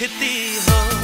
दिखती हो।